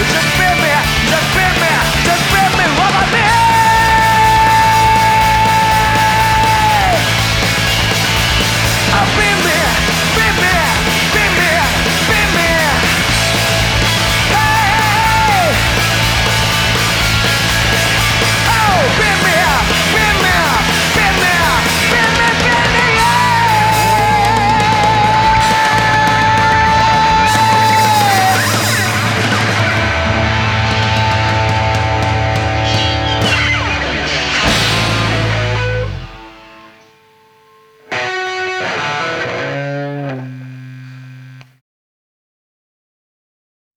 It's